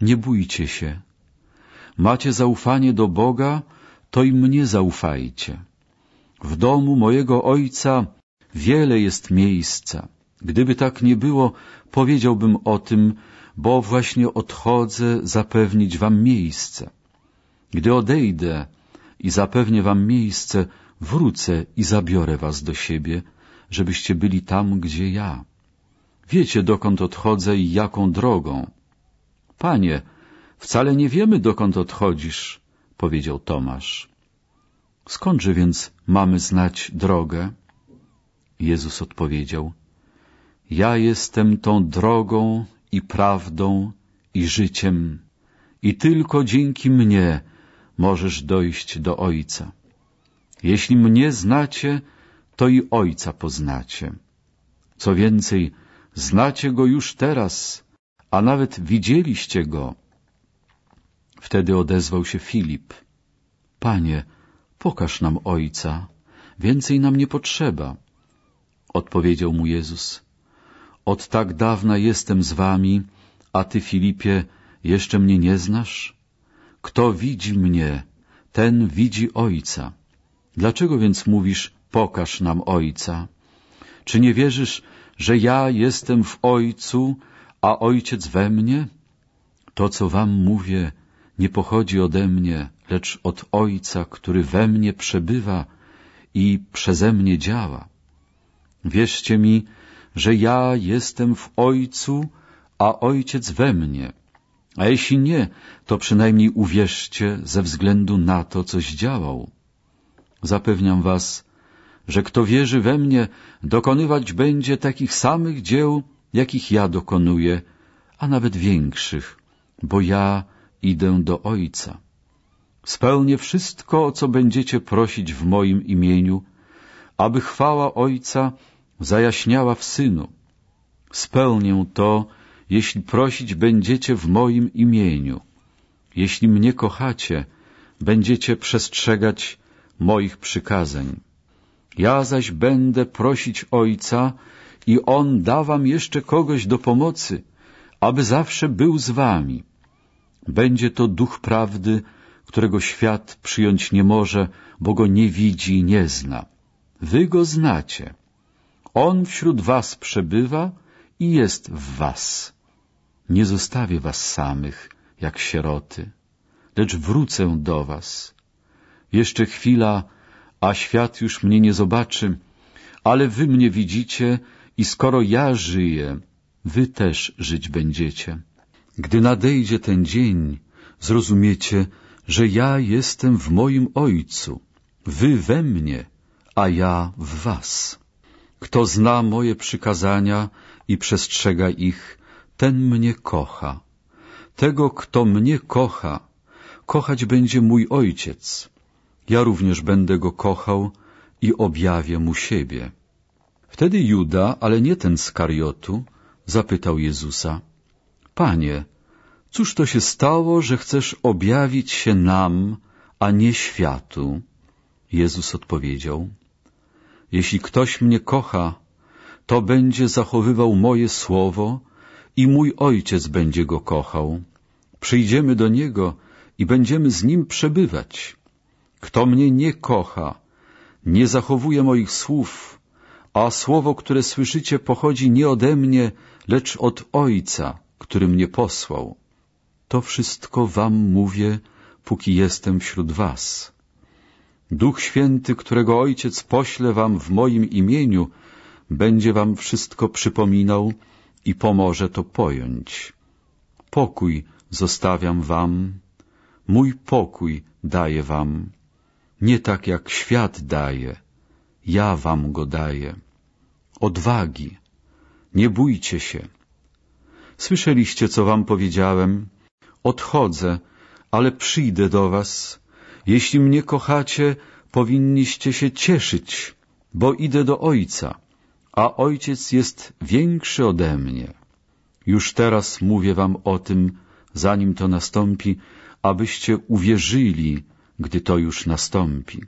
Nie bójcie się. Macie zaufanie do Boga, to i mnie zaufajcie. W domu mojego Ojca wiele jest miejsca. Gdyby tak nie było, powiedziałbym o tym, bo właśnie odchodzę zapewnić wam miejsce. Gdy odejdę i zapewnię wam miejsce, wrócę i zabiorę was do siebie, żebyście byli tam, gdzie ja. Wiecie, dokąd odchodzę i jaką drogą. Panie, wcale nie wiemy, dokąd odchodzisz, powiedział Tomasz. Skądże więc mamy znać drogę? Jezus odpowiedział, Ja jestem tą drogą i prawdą i życiem i tylko dzięki mnie możesz dojść do Ojca. Jeśli mnie znacie, to i Ojca poznacie. Co więcej, znacie Go już teraz, a nawet widzieliście Go. Wtedy odezwał się Filip. Panie, pokaż nam Ojca, więcej nam nie potrzeba. Odpowiedział mu Jezus. Od tak dawna jestem z wami, a ty, Filipie, jeszcze mnie nie znasz? Kto widzi mnie, ten widzi Ojca. Dlaczego więc mówisz, pokaż nam Ojca? Czy nie wierzysz, że ja jestem w Ojcu, a Ojciec we mnie? To, co wam mówię, nie pochodzi ode mnie, lecz od Ojca, który we mnie przebywa i przeze mnie działa. Wierzcie mi, że ja jestem w Ojcu, a Ojciec we mnie. A jeśli nie, to przynajmniej uwierzcie ze względu na to, coś działał. Zapewniam was, że kto wierzy we mnie, dokonywać będzie takich samych dzieł, jakich ja dokonuję, a nawet większych, bo ja idę do Ojca. Spełnię wszystko, o co będziecie prosić w moim imieniu, aby chwała Ojca zajaśniała w Synu. Spełnię to, jeśli prosić będziecie w moim imieniu. Jeśli mnie kochacie, będziecie przestrzegać moich przykazań. Ja zaś będę prosić Ojca i On da wam jeszcze kogoś do pomocy, aby zawsze był z wami. Będzie to Duch Prawdy, którego świat przyjąć nie może, bo go nie widzi i nie zna. Wy go znacie. On wśród was przebywa i jest w was. Nie zostawię was samych, jak sieroty, lecz wrócę do was. Jeszcze chwila, a świat już mnie nie zobaczy, ale wy mnie widzicie i skoro ja żyję, wy też żyć będziecie. Gdy nadejdzie ten dzień, zrozumiecie, że ja jestem w moim Ojcu, wy we mnie, a ja w was. Kto zna moje przykazania i przestrzega ich, ten mnie kocha. Tego, kto mnie kocha, kochać będzie mój Ojciec. Ja również będę go kochał i objawię mu siebie. Wtedy Juda, ale nie ten z Kariotu, zapytał Jezusa, Panie, cóż to się stało, że chcesz objawić się nam, a nie światu? Jezus odpowiedział, Jeśli ktoś mnie kocha, to będzie zachowywał moje słowo i mój Ojciec będzie go kochał. Przyjdziemy do Niego i będziemy z Nim przebywać. Kto mnie nie kocha, nie zachowuje moich słów, a słowo, które słyszycie, pochodzi nie ode mnie, lecz od Ojca, który mnie posłał. To wszystko wam mówię, póki jestem wśród was. Duch Święty, którego Ojciec pośle wam w moim imieniu, będzie wam wszystko przypominał i pomoże to pojąć. Pokój zostawiam wam, mój pokój daję wam. Nie tak jak świat daje, ja wam go daję. Odwagi, nie bójcie się. Słyszeliście, co wam powiedziałem? Odchodzę, ale przyjdę do was. Jeśli mnie kochacie, powinniście się cieszyć, bo idę do Ojca, a Ojciec jest większy ode mnie. Już teraz mówię wam o tym, zanim to nastąpi, abyście uwierzyli, gdy to już nastąpi.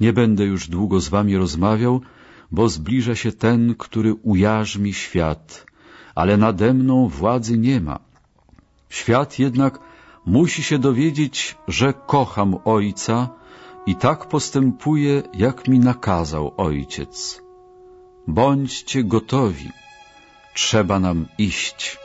Nie będę już długo z wami rozmawiał, bo zbliża się ten, który ujarzmi świat, ale nade mną władzy nie ma. Świat jednak musi się dowiedzieć, że kocham Ojca i tak postępuję, jak mi nakazał Ojciec. Bądźcie gotowi, trzeba nam iść.